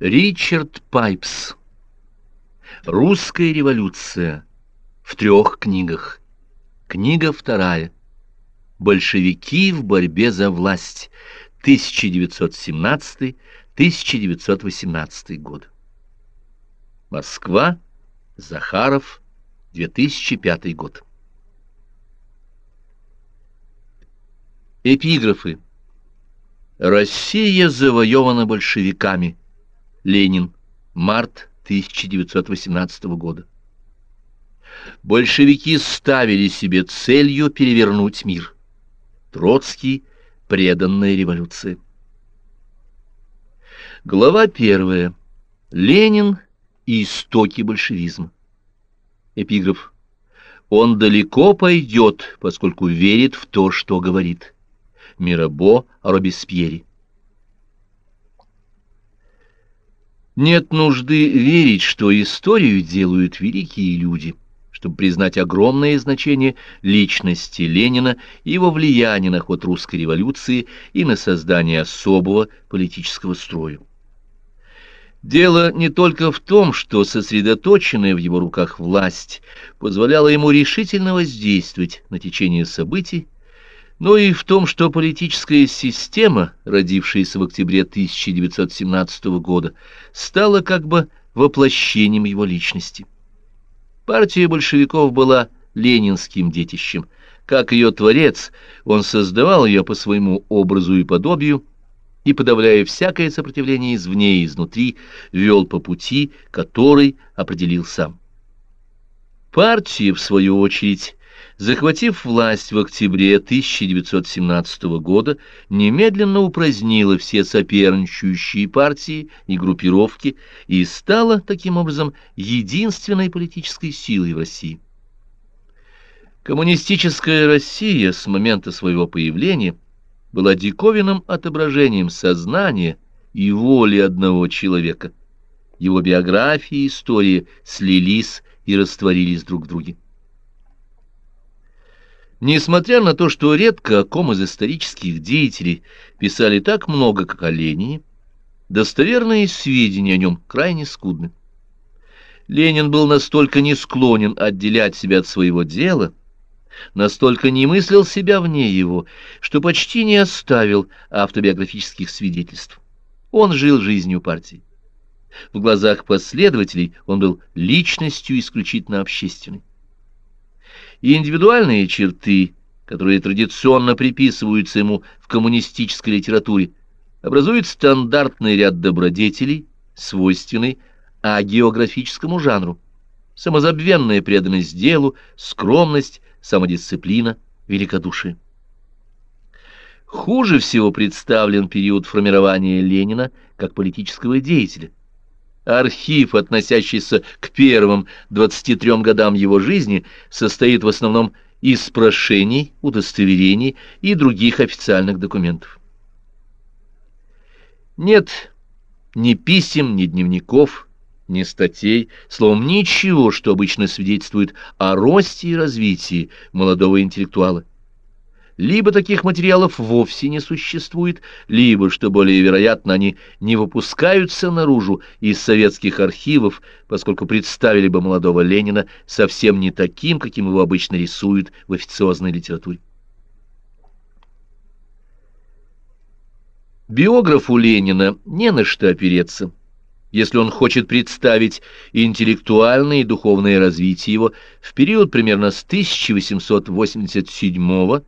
Ричард Пайпс. Русская революция. В трех книгах. Книга вторая. Большевики в борьбе за власть. 1917-1918 год. Москва. Захаров. 2005 год. Эпиграфы. Россия завоевана большевиками. Ленин. Март 1918 года. Большевики ставили себе целью перевернуть мир. Троцкий. Преданная революция. Глава первая. Ленин и истоки большевизма. Эпиграф. Он далеко пойдет, поскольку верит в то, что говорит. Мирабо о Робеспьере. Нет нужды верить, что историю делают великие люди, чтобы признать огромное значение личности Ленина и его влияния на ход русской революции и на создание особого политического строя. Дело не только в том, что сосредоточенная в его руках власть позволяла ему решительно воздействовать на течение событий но и в том, что политическая система, родившаяся в октябре 1917 года, стала как бы воплощением его личности. Партия большевиков была ленинским детищем. Как ее творец, он создавал ее по своему образу и подобию, и, подавляя всякое сопротивление извне и изнутри, вел по пути, который определил сам. Партия, в свою очередь, захватив власть в октябре 1917 года, немедленно упразднила все соперничающие партии и группировки и стала, таким образом, единственной политической силой в России. Коммунистическая Россия с момента своего появления была диковинным отображением сознания и воли одного человека. Его биография и история слились и растворились друг в друге. Несмотря на то, что редко о ком из исторических деятелей писали так много, как о Ленине, достоверные сведения о нем крайне скудны. Ленин был настолько не склонен отделять себя от своего дела, настолько не мыслил себя вне его, что почти не оставил автобиографических свидетельств. Он жил жизнью партии. В глазах последователей он был личностью исключительно общественной и индивидуальные черты, которые традиционно приписываются ему в коммунистической литературе, образуют стандартный ряд добродетелей, свойственный агеографическому жанру. Самозабвенная преданность делу, скромность, самодисциплина, великодушие. Хуже всего представлен период формирования Ленина как политического деятеля – Архив, относящийся к первым 23 годам его жизни, состоит в основном из прошений, удостоверений и других официальных документов. Нет ни писем, ни дневников, ни статей, словом, ничего, что обычно свидетельствует о росте и развитии молодого интеллектуала. Либо таких материалов вовсе не существует, либо, что более вероятно, они не выпускаются наружу из советских архивов, поскольку представили бы молодого Ленина совсем не таким, каким его обычно рисуют в официозной литературе. Биографу Ленина не на что опереться, если он хочет представить интеллектуальное и духовное развитие его в период примерно с 1887 года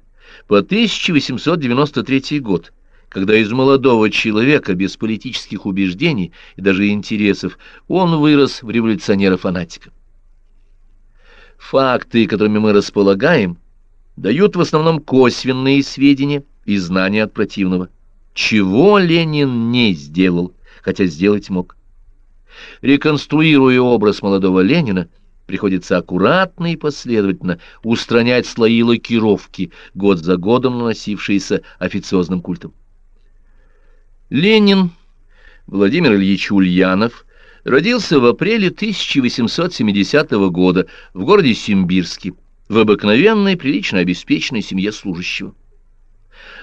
по 1893 год, когда из молодого человека без политических убеждений и даже интересов он вырос в революционера-фанатика. Факты, которыми мы располагаем, дают в основном косвенные сведения и знания от противного. Чего Ленин не сделал, хотя сделать мог. Реконструируя образ молодого Ленина, приходится аккуратно и последовательно устранять слои лакировки, год за годом наносившиеся официозным культом. Ленин Владимир Ильич Ульянов родился в апреле 1870 года в городе Симбирске, в обыкновенной, прилично обеспеченной семье служащего.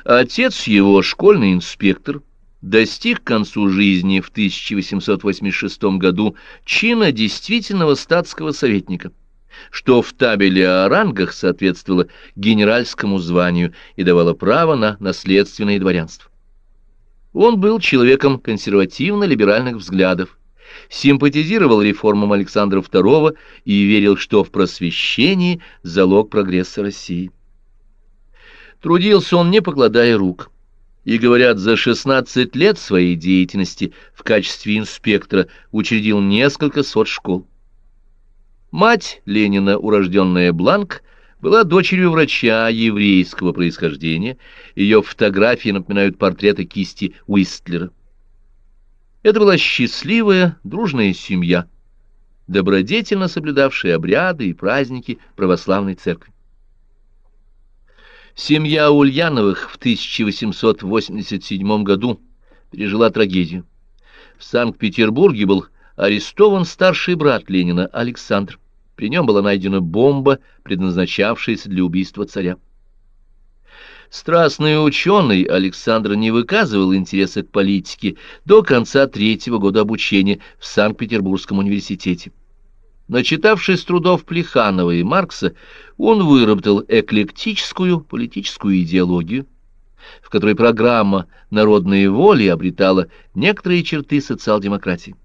Отец его, школьный инспектор, достиг к концу жизни в 1886 году чина действительного статского советника, что в табеле о рангах соответствовало генеральскому званию и давало право на наследственное дворянство. Он был человеком консервативно-либеральных взглядов, симпатизировал реформам Александра II и верил, что в просвещении залог прогресса России. Трудился он, не покладая рук, и, говорят, за 16 лет своей деятельности в качестве инспектора учредил несколько сот школ. Мать Ленина, урожденная Бланк, была дочерью врача еврейского происхождения, ее фотографии напоминают портреты кисти Уистлера. Это была счастливая, дружная семья, добродетельно соблюдавшая обряды и праздники православной церкви. Семья Ульяновых в 1887 году пережила трагедию. В Санкт-Петербурге был арестован старший брат Ленина Александр. При нем была найдена бомба, предназначавшаяся для убийства царя. Страстный ученый Александр не выказывал интереса к политике до конца третьего года обучения в Санкт-Петербургском университете. Начитавшись трудов Плеханова и Маркса, он выработал эклектическую политическую идеологию, в которой программа народной воли обретала некоторые черты социал-демократии.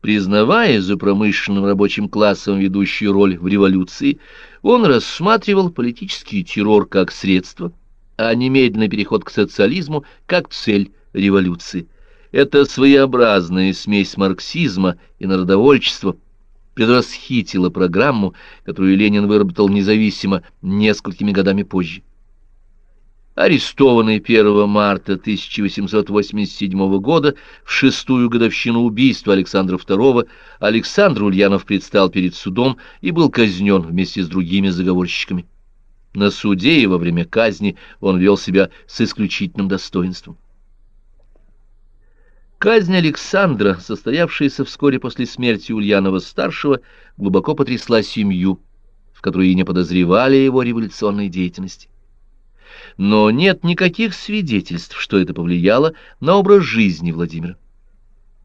Признавая за промышленным рабочим классом ведущую роль в революции, он рассматривал политический террор как средство, а немедленный переход к социализму как цель революции. Это своеобразная смесь марксизма и народовольчества предвосхитила программу, которую Ленин выработал независимо несколькими годами позже. Арестованный 1 марта 1887 года в шестую годовщину убийства Александра II, Александр Ульянов предстал перед судом и был казнен вместе с другими заговорщиками. На суде и во время казни он вел себя с исключительным достоинством. Казнь Александра, состоявшаяся вскоре после смерти Ульянова-старшего, глубоко потрясла семью, в которой не подозревали его революционной деятельности но нет никаких свидетельств, что это повлияло на образ жизни Владимира.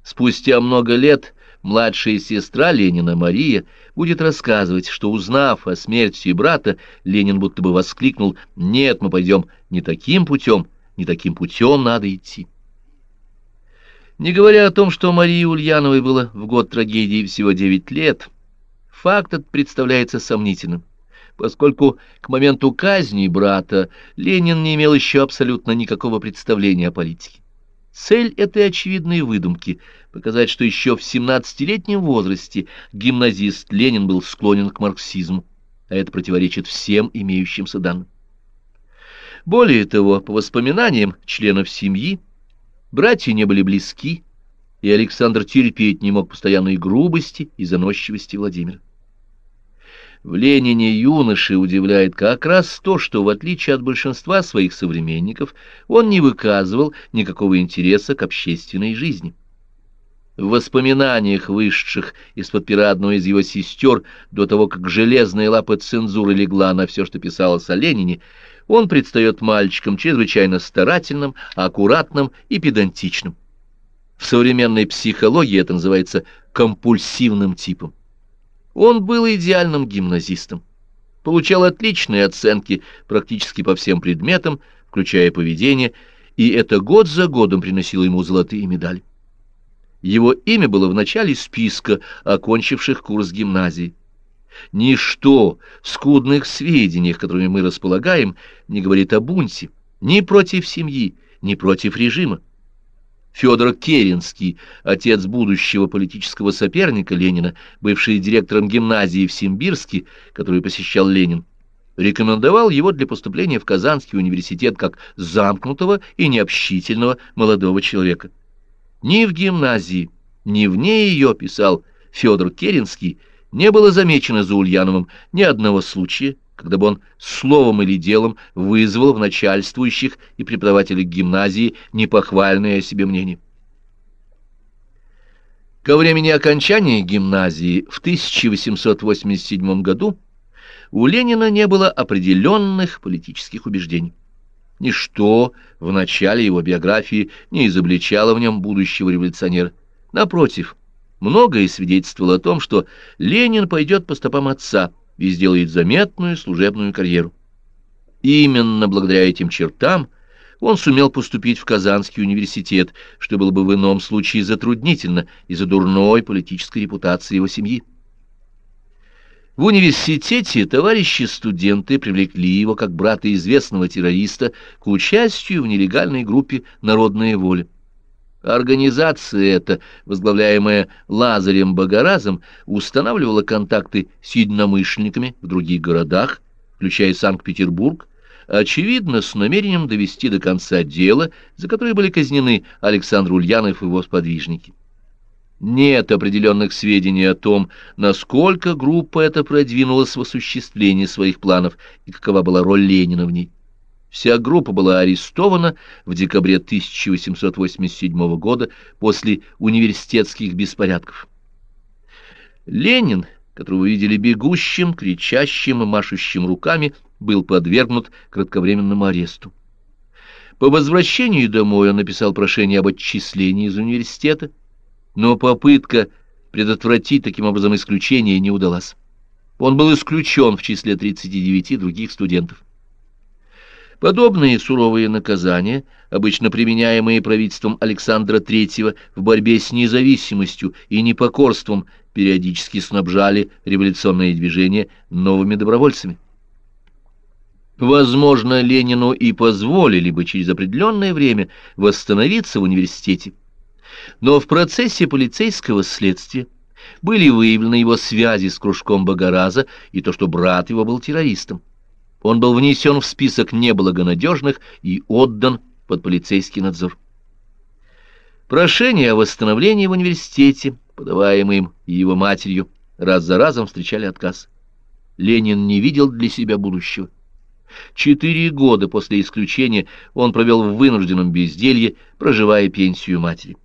Спустя много лет младшая сестра Ленина Мария будет рассказывать, что, узнав о смерти брата, Ленин будто бы воскликнул «Нет, мы пойдем не таким путем, не таким путем надо идти». Не говоря о том, что Марии Ульяновой было в год трагедии всего девять лет, факт этот представляется сомнительным поскольку к моменту казни брата Ленин не имел еще абсолютно никакого представления о политике. Цель этой очевидной выдумки — показать, что еще в 17-летнем возрасте гимназист Ленин был склонен к марксизму, а это противоречит всем имеющимся данным. Более того, по воспоминаниям членов семьи, братья не были близки, и Александр терпеть не мог постоянной грубости и заносчивости Владимира. В Ленине юноши удивляет как раз то, что, в отличие от большинства своих современников, он не выказывал никакого интереса к общественной жизни. В воспоминаниях вышедших из-под пера одной из его сестер до того, как железная лапа цензуры легла на все, что писалось о Ленине, он предстает мальчиком чрезвычайно старательным, аккуратным и педантичным. В современной психологии это называется компульсивным типом. Он был идеальным гимназистом, получал отличные оценки практически по всем предметам, включая поведение, и это год за годом приносило ему золотые медали. Его имя было в начале списка окончивших курс гимназии. Ничто в скудных сведениях, которыми мы располагаем, не говорит о бунте, ни против семьи, ни против режима. Федор Керенский, отец будущего политического соперника Ленина, бывший директором гимназии в Симбирске, которую посещал Ленин, рекомендовал его для поступления в Казанский университет как замкнутого и необщительного молодого человека. Ни в гимназии, ни вне ее, писал Федор Керенский, не было замечено за Ульяновым ни одного случая, когда бы он словом или делом вызвал в начальствующих и преподавателях гимназии непохвальное о себе мнение. Ко времени окончания гимназии в 1887 году у Ленина не было определенных политических убеждений. Ничто в начале его биографии не изобличало в нем будущего революционера. Напротив, многое свидетельствовало о том, что Ленин пойдет по стопам отца и сделает заметную служебную карьеру. Именно благодаря этим чертам он сумел поступить в Казанский университет, что было бы в ином случае затруднительно из-за дурной политической репутации его семьи. В университете товарищи-студенты привлекли его как брата известного террориста к участию в нелегальной группе «Народная воля». Организация эта, возглавляемая Лазарем Богоразом, устанавливала контакты с единомышленниками в других городах, включая Санкт-Петербург, очевидно, с намерением довести до конца дело, за которое были казнены Александр Ульянов и его сподвижники. Нет определенных сведений о том, насколько группа эта продвинулась в осуществлении своих планов и какова была роль Ленина в ней. Вся группа была арестована в декабре 1887 года после университетских беспорядков. Ленин, которого видели бегущим, кричащим и машущим руками, был подвергнут кратковременному аресту. По возвращении домой он написал прошение об отчислении из университета, но попытка предотвратить таким образом исключение не удалась. Он был исключен в числе 39 других студентов. Подобные суровые наказания, обычно применяемые правительством Александра III в борьбе с независимостью и непокорством, периодически снабжали революционное движение новыми добровольцами. Возможно, Ленину и позволили бы через определенное время восстановиться в университете, но в процессе полицейского следствия были выявлены его связи с кружком Богораза и то, что брат его был террористом. Он был внесен в список неблагонадежных и отдан под полицейский надзор. Прошение о восстановлении в университете, подаваемое им и его матерью, раз за разом встречали отказ. Ленин не видел для себя будущего. Четыре года после исключения он провел в вынужденном безделье, проживая пенсию матери.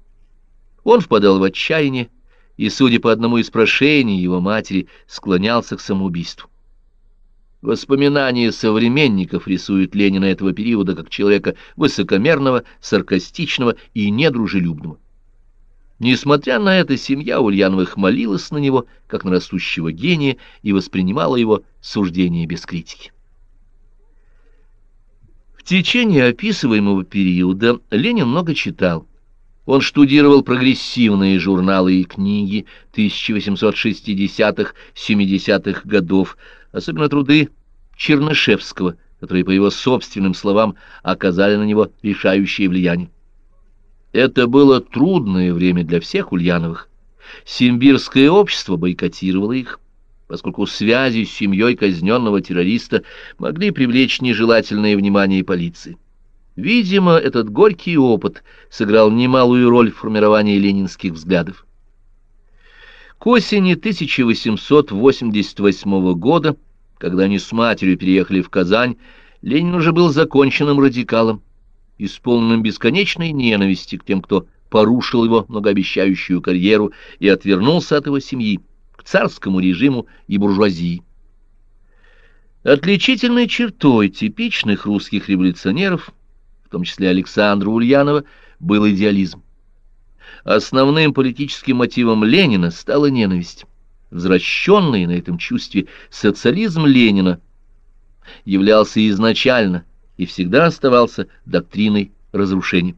Он впадал в отчаяние и, судя по одному из прошений его матери, склонялся к самоубийству. Воспоминания современников рисуют Ленина этого периода как человека высокомерного, саркастичного и недружелюбного. Несмотря на это, семья Ульяновых молилась на него, как на растущего гения, и воспринимала его суждения без критики. В течение описываемого периода Ленин много читал. Он штудировал прогрессивные журналы и книги 1860-70-х годов, особенно труды Чернышевского, которые, по его собственным словам, оказали на него решающее влияние. Это было трудное время для всех Ульяновых. Симбирское общество бойкотировало их, поскольку связи с семьей казненного террориста могли привлечь нежелательное внимание полиции. Видимо, этот горький опыт сыграл немалую роль в формировании ленинских взглядов. К осени 1888 года, когда они с матерью переехали в Казань, Ленин уже был законченным радикалом, исполненным бесконечной ненависти к тем, кто порушил его многообещающую карьеру и отвернулся от его семьи, к царскому режиму и буржуазии. Отличительной чертой типичных русских революционеров – в том числе Александра Ульянова, был идеализм. Основным политическим мотивом Ленина стала ненависть. Возвращенный на этом чувстве социализм Ленина являлся изначально и всегда оставался доктриной разрушения.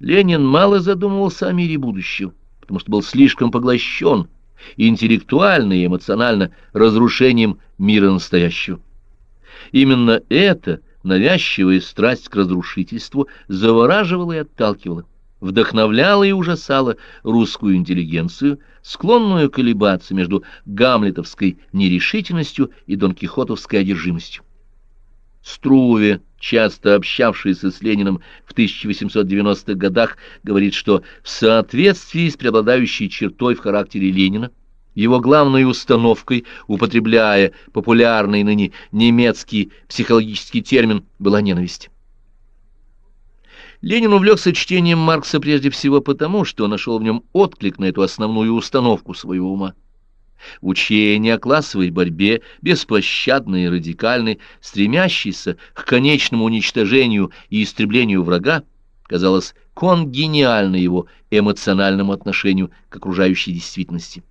Ленин мало задумывался о мире будущего, потому что был слишком поглощен интеллектуально и эмоционально разрушением мира настоящего. Именно это – навязчивая страсть к разрушительству завораживала и отталкивала, вдохновляла и ужасала русскую интеллигенцию, склонную колебаться между гамлетовской нерешительностью и донкихотовской одержимостью. Струве, часто общавшийся с Лениным в 1890-х годах, говорит, что в соответствии с преобладающей чертой в характере Ленина его главной установкой, употребляя популярный ныне немецкий психологический термин, была ненависть. Ленин увлекся чтением Маркса прежде всего потому, что нашел в нем отклик на эту основную установку своего ума. Учение о классовой борьбе, беспощадное и радикальное, стремящееся к конечному уничтожению и истреблению врага, казалось конгениально его эмоциональному отношению к окружающей действительности.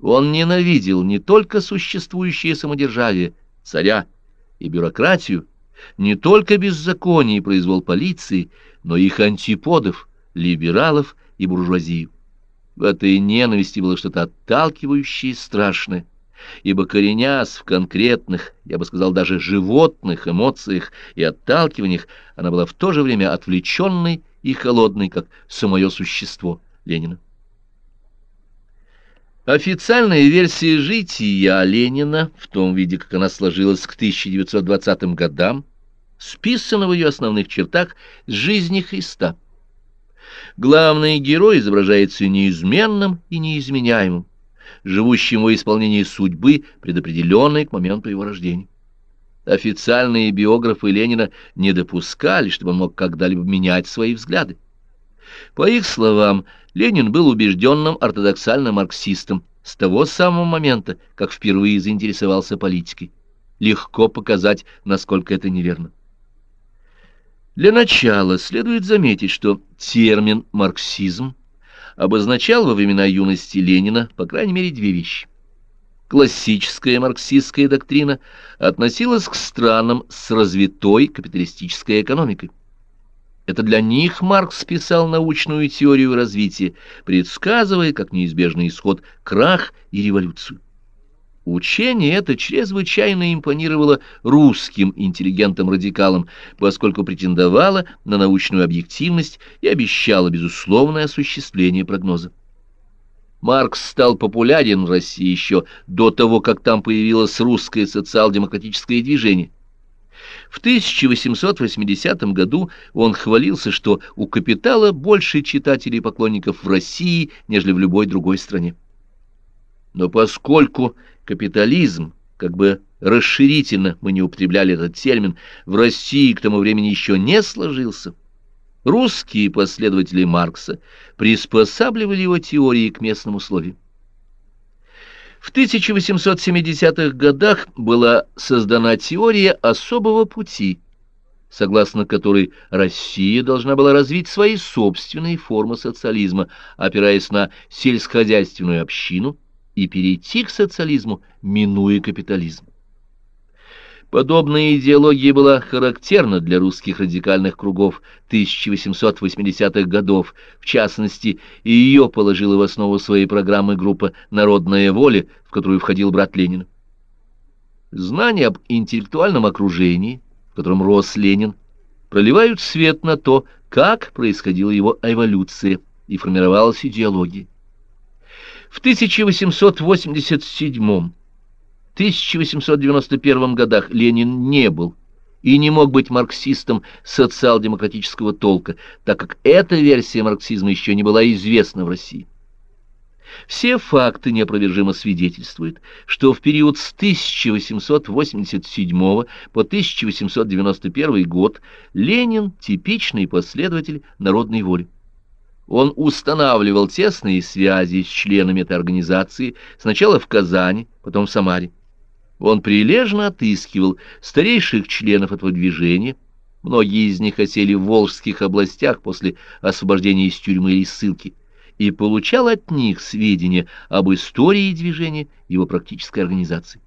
Он ненавидел не только существующее самодержавие, царя и бюрократию, не только беззаконие и произвол полиции, но их антиподов, либералов и буржуазию. В этой ненависти было что-то отталкивающее и страшное, ибо коренясь в конкретных, я бы сказал, даже животных эмоциях и отталкиваниях, она была в то же время отвлеченной и холодной, как самое существо Ленина. Официальная версия жития Ленина, в том виде, как она сложилась к 1920 годам, списана в ее основных чертах с жизни Христа – Главный герой изображается неизменным и неизменяемым, живущим во исполнении судьбы, предопределенной к моменту его рождения. Официальные биографы Ленина не допускали, чтобы он мог когда-либо менять свои взгляды. По их словам, Ленин был убежденным ортодоксальным марксистом с того самого момента, как впервые заинтересовался политикой. Легко показать, насколько это неверно. Для начала следует заметить, что термин «марксизм» обозначал во времена юности Ленина, по крайней мере, две вещи. Классическая марксистская доктрина относилась к странам с развитой капиталистической экономикой. Это для них Маркс писал научную теорию развития, предсказывая как неизбежный исход крах и революцию. Учение это чрезвычайно импонировало русским интеллигентам-радикалам, поскольку претендовало на научную объективность и обещало безусловное осуществление прогноза. Маркс стал популярен в России еще до того, как там появилось русское социал-демократическое движение. В 1880 году он хвалился, что у «Капитала» больше читателей и поклонников в России, нежели в любой другой стране. Но поскольку капитализм, как бы расширительно мы не употребляли этот термин, в России к тому времени еще не сложился, русские последователи Маркса приспосабливали его теории к местным условиям. В 1870-х годах была создана теория особого пути, согласно которой Россия должна была развить свои собственные формы социализма, опираясь на сельскохозяйственную общину, и перейти к социализму, минуя капитализм. Подобная идеология была характерна для русских радикальных кругов 1880-х годов, в частности, и ее положила в основу своей программы группа «Народная воля», в которую входил брат Ленина. Знания об интеллектуальном окружении, в котором рос Ленин, проливают свет на то, как происходила его эволюция и формировалась идеология. В 1887-1891 годах Ленин не был и не мог быть марксистом социал-демократического толка, так как эта версия марксизма еще не была известна в России. Все факты неопровержимо свидетельствуют, что в период с 1887 по 1891 год Ленин – типичный последователь народной воли. Он устанавливал тесные связи с членами этой организации сначала в Казани, потом в Самаре. Он прилежно отыскивал старейших членов этого движения, многие из них осели в Волжских областях после освобождения из тюрьмы или ссылки, и получал от них сведения об истории движения его практической организации.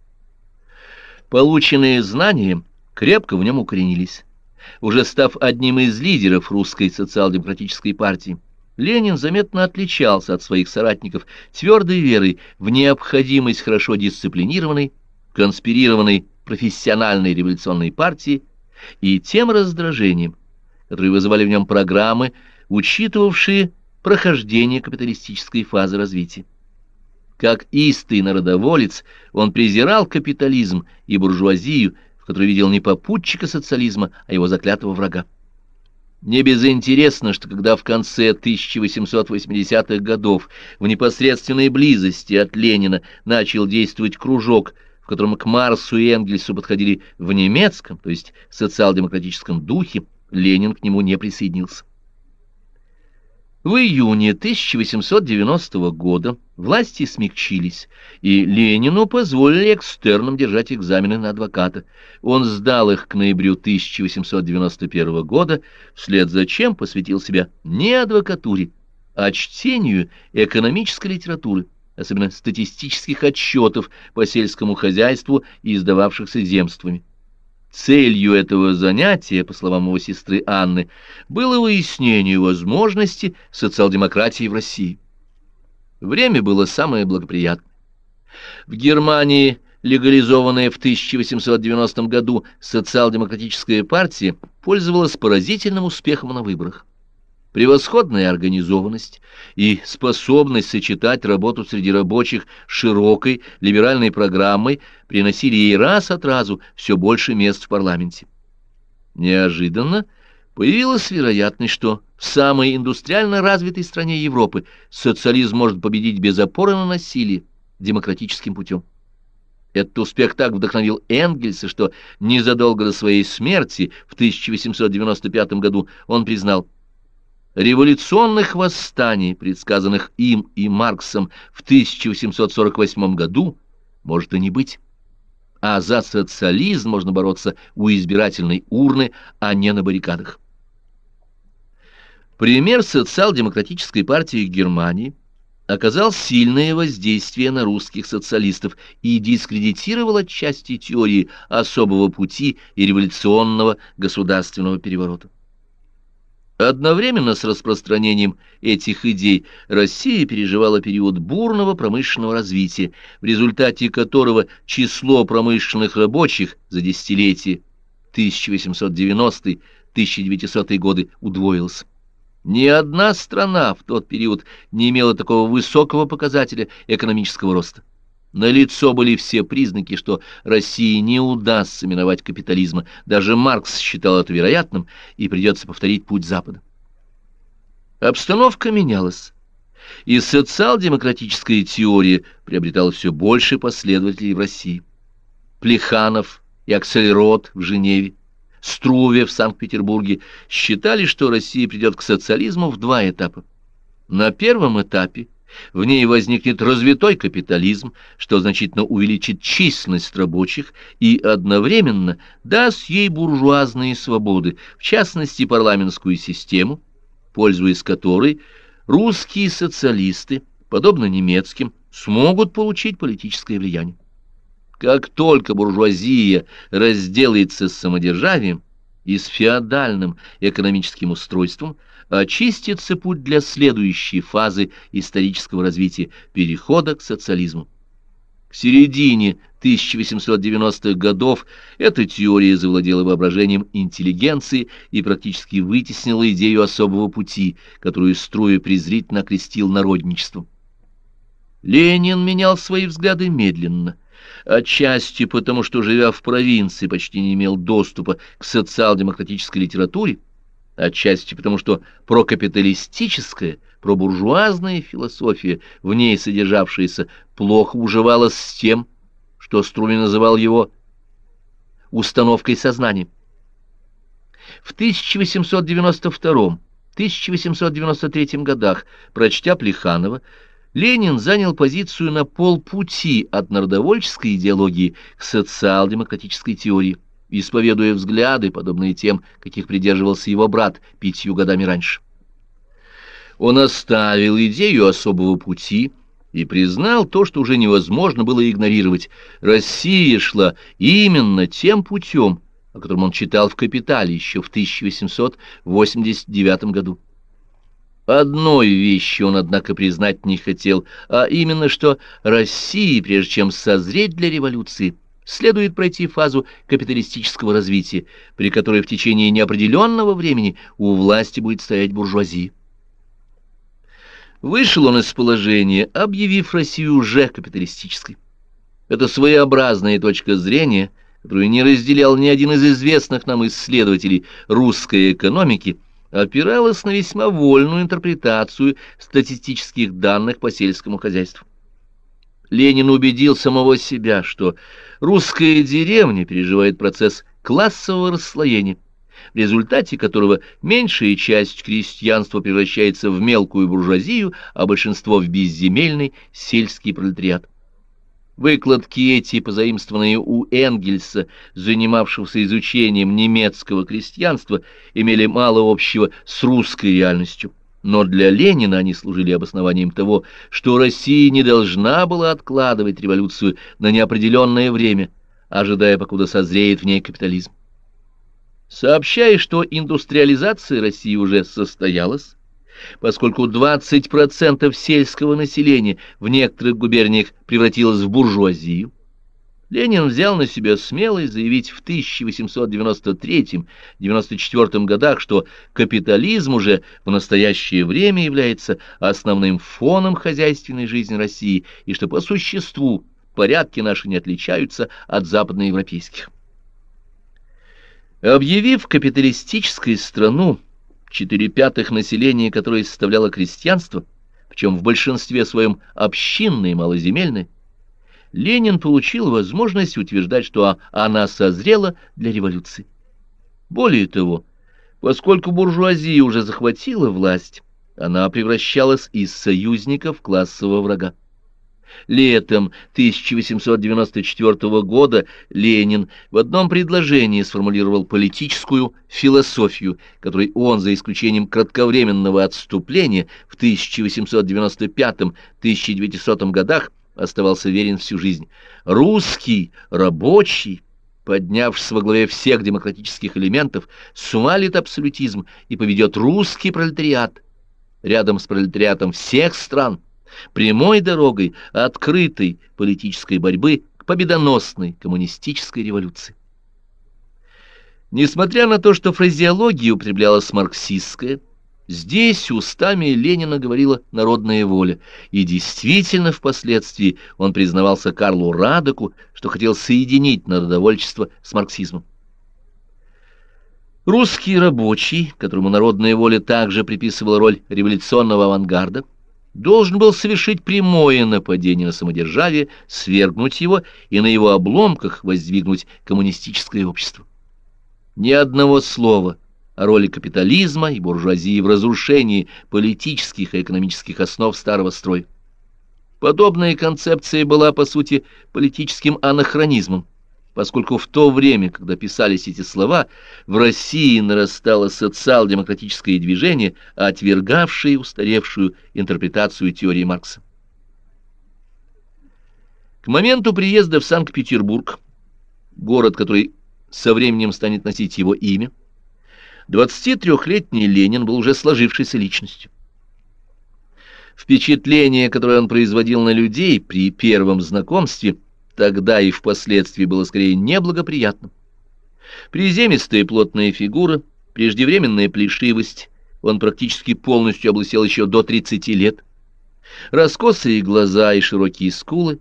Полученные знания крепко в нем укоренились, уже став одним из лидеров русской социал-демократической партии. Ленин заметно отличался от своих соратников твердой верой в необходимость хорошо дисциплинированной, конспирированной профессиональной революционной партии и тем раздражением, которые вызывали в нем программы, учитывавшие прохождение капиталистической фазы развития. Как истый народоволец, он презирал капитализм и буржуазию, в которой видел не попутчика социализма, а его заклятого врага. Не безинтересно, что когда в конце 1880-х годов в непосредственной близости от Ленина начал действовать кружок, в котором к Марсу и Энгельсу подходили в немецком, то есть социал-демократическом духе, Ленин к нему не присоединился. В июне 1890 года власти смягчились, и Ленину позволили экстерном держать экзамены на адвоката. Он сдал их к ноябрю 1891 года, вслед за чем посвятил себя не адвокатуре, а чтению экономической литературы, особенно статистических отчетов по сельскому хозяйству и издававшихся земствами. Целью этого занятия, по словам его сестры Анны, было выяснение возможности социал-демократии в России. Время было самое благоприятное. В Германии, легализованная в 1890 году социал-демократическая партия, пользовалась поразительным успехом на выборах. Превосходная организованность и способность сочетать работу среди рабочих широкой либеральной программой приносили ей раз от разу все больше мест в парламенте. Неожиданно появилась вероятность, что в самой индустриально развитой стране Европы социализм может победить без опоры на насилие демократическим путем. Этот успех так вдохновил Энгельса, что незадолго до своей смерти в 1895 году он признал – Революционных восстаний, предсказанных им и Марксом в 1848 году, может и не быть. А за социализм можно бороться у избирательной урны, а не на баррикадах. Пример социал-демократической партии Германии оказал сильное воздействие на русских социалистов и дискредитировал отчасти теории особого пути и революционного государственного переворота. Одновременно с распространением этих идей Россия переживала период бурного промышленного развития, в результате которого число промышленных рабочих за десятилетие 1890-1900 годы удвоилось. Ни одна страна в тот период не имела такого высокого показателя экономического роста. Налицо были все признаки, что России не удастся миновать капитализма. Даже Маркс считал это вероятным, и придется повторить путь Запада. Обстановка менялась, и социал-демократическая теория приобретала все больше последователей в России. Плеханов и Аксельрод в Женеве, Струве в Санкт-Петербурге считали, что Россия придет к социализму в два этапа. На первом этапе – в ней возникнет развитой капитализм, что значительно увеличит численность рабочих и одновременно даст ей буржуазные свободы, в частности парламентскую систему, пользуясь которой русские социалисты, подобно немецким, смогут получить политическое влияние. Как только буржуазия разделается с самодержавием и с феодальным экономическим устройством – очистится путь для следующей фазы исторического развития – перехода к социализму. К середине 1890-х годов эта теория завладела воображением интеллигенции и практически вытеснила идею особого пути, которую Струя презрительно окрестил народничеством. Ленин менял свои взгляды медленно, отчасти потому, что, живя в провинции, почти не имел доступа к социал-демократической литературе, отчасти потому, что прокапиталистическая, пробуржуазная философия, в ней содержавшаяся, плохо уживалась с тем, что Струми называл его установкой сознания. В 1892-1893 годах, прочтя Плеханова, Ленин занял позицию на полпути от народовольческой идеологии к социал-демократической теории исповедуя взгляды, подобные тем, каких придерживался его брат пятью годами раньше. Он оставил идею особого пути и признал то, что уже невозможно было игнорировать. Россия шла именно тем путем, о котором он читал в «Капитале» еще в 1889 году. Одной вещи он, однако, признать не хотел, а именно, что Россия, прежде чем созреть для революции, следует пройти фазу капиталистического развития, при которой в течение неопределенного времени у власти будет стоять буржуазия. Вышел он из положения, объявив Россию уже капиталистической. Это своеобразная точка зрения, которую не разделял ни один из известных нам исследователей русской экономики, опиралась на весьма вольную интерпретацию статистических данных по сельскому хозяйству. Ленин убедил самого себя, что русская деревня переживает процесс классового расслоения. в результате которого меньшая часть крестьянства превращается в мелкую буржуазию, а большинство в безземельный сельский пролетариат. Выкладки эти, позаимствованные у Энгельса, занимавшегося изучением немецкого крестьянства, имели мало общего с русской реальностью. Но для Ленина они служили обоснованием того, что Россия не должна была откладывать революцию на неопределенное время, ожидая, покуда созреет в ней капитализм. Сообщая, что индустриализация России уже состоялась, поскольку 20% сельского населения в некоторых губерниях превратилось в буржуазию, Ленин взял на себя смелость заявить в 1893-94 годах, что капитализм уже в настоящее время является основным фоном хозяйственной жизни России и что по существу порядки наши не отличаются от западноевропейских. Объявив капиталистической страну, четыре пятых населения которой составляло крестьянство, причем в большинстве своем общинное и малоземельное, Ленин получил возможность утверждать, что она созрела для революции. Более того, поскольку буржуазия уже захватила власть, она превращалась из союзника в классового врага. Летом 1894 года Ленин в одном предложении сформулировал политическую философию, которой он, за исключением кратковременного отступления в 1895-1900 годах, оставался верен всю жизнь. Русский, рабочий, поднявшись во главе всех демократических элементов, свалит абсолютизм и поведет русский пролетариат рядом с пролетариатом всех стран, прямой дорогой открытой политической борьбы к победоносной коммунистической революции. Несмотря на то, что фразеология употреблялась марксистская, Здесь устами Ленина говорила народная воля, и действительно впоследствии он признавался Карлу Радоку, что хотел соединить народовольчество с марксизмом. Русский рабочий, которому народная воля также приписывала роль революционного авангарда, должен был совершить прямое нападение на самодержавие, свергнуть его и на его обломках воздвигнуть коммунистическое общество. Ни одного слова о роли капитализма и буржуазии в разрушении политических и экономических основ старого строя. Подобная концепция была, по сути, политическим анахронизмом, поскольку в то время, когда писались эти слова, в России нарастало социал-демократическое движение, отвергавшее устаревшую интерпретацию теории Маркса. К моменту приезда в Санкт-Петербург, город, который со временем станет носить его имя, 23-летний Ленин был уже сложившейся личностью. Впечатление, которое он производил на людей при первом знакомстве, тогда и впоследствии было скорее неблагоприятным. Приземистая плотная фигура, преждевременная плешивость, он практически полностью облысел еще до 30 лет, раскосые глаза и широкие скулы,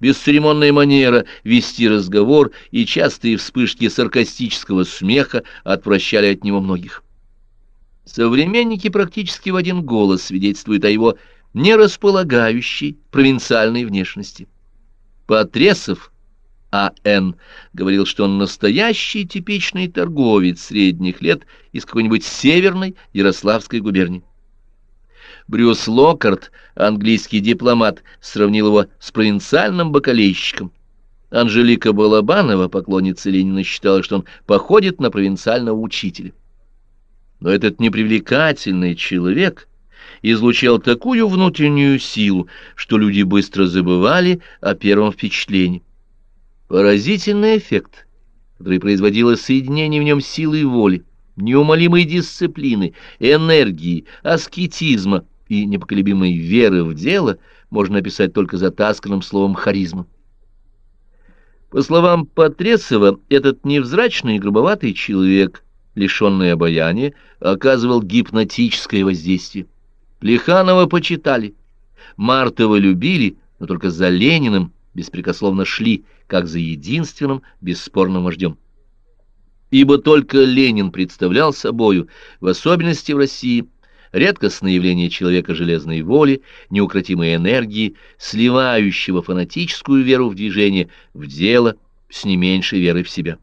Бесцеремонная манера вести разговор и частые вспышки саркастического смеха отвращали от него многих. Современники практически в один голос свидетельствуют о его нерасполагающей провинциальной внешности. Потресов А.Н. говорил, что он настоящий типичный торговец средних лет из какой-нибудь северной Ярославской губернии. Брюс Локарт, английский дипломат, сравнил его с провинциальным бакалейщиком. Анжелика Балабанова, поклонница Ленина, считала, что он походит на провинциального учителя. Но этот непривлекательный человек излучал такую внутреннюю силу, что люди быстро забывали о первом впечатлении. Поразительный эффект, который производило соединение в нем силы и воли, неумолимой дисциплины, энергии, аскетизма — и непоколебимой веры в дело можно описать только затасканным словом «харизма». По словам Потресова, этот невзрачный и грубоватый человек, лишенный обаяния, оказывал гипнотическое воздействие. Плеханова почитали, Мартова любили, но только за Лениным беспрекословно шли, как за единственным бесспорным вождем. Ибо только Ленин представлял собою, в особенности в России, редкостное явление человека железной воли, неукротимой энергии, сливающего фанатическую веру в движение, в дело с не меньшей верой в себя.